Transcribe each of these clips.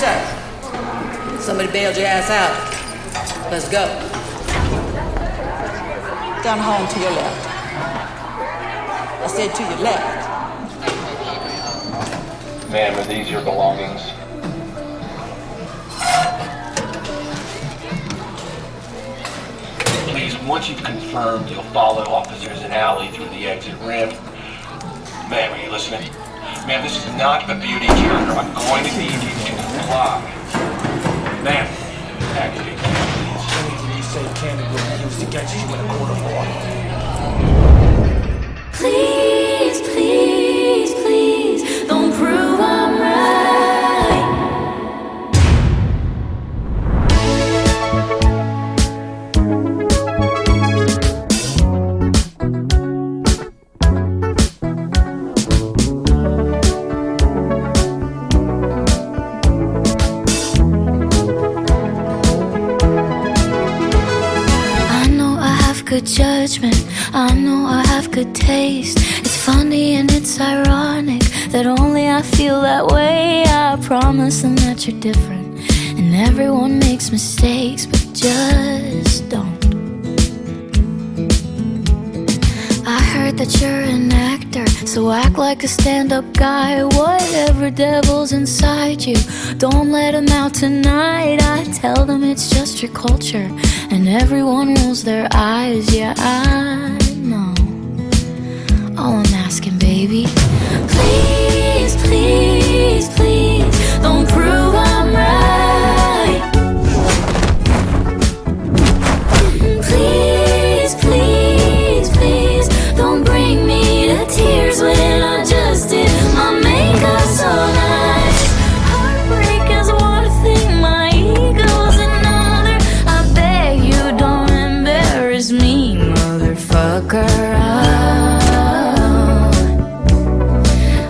Stop. Somebody bailed your ass out. Let's go. Down home to your left. I said to your left. Ma'am, are these your belongings? Please, once you've confirmed, you'll follow officers in alley through the exit ramp Ma'am, are you listening? Ma'am, this is not a beauty counter. I'm going to need you to comply. Ma'am, activate. Anything you say can and be used against you in a court of law. Good judgment. I know I have good taste. It's funny and it's ironic that only I feel that way. I promise them that you're different. And everyone makes mistakes, but just don't. I heard that you're so act like a stand up guy. Whatever devil's inside you, don't let him out tonight. I tell them it's just your culture, and everyone rolls their eyes. Yeah, I know. All I'm asking, baby, please, please, around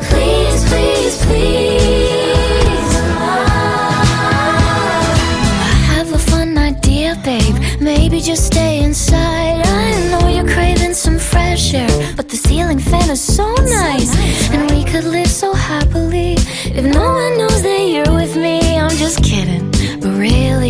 please please please i have a fun idea babe maybe just stay inside. I know you're craving some fresh air, but the ceiling fan is so nice. And we could live so happily if no one knows that you're with me. I'm just kidding, but really.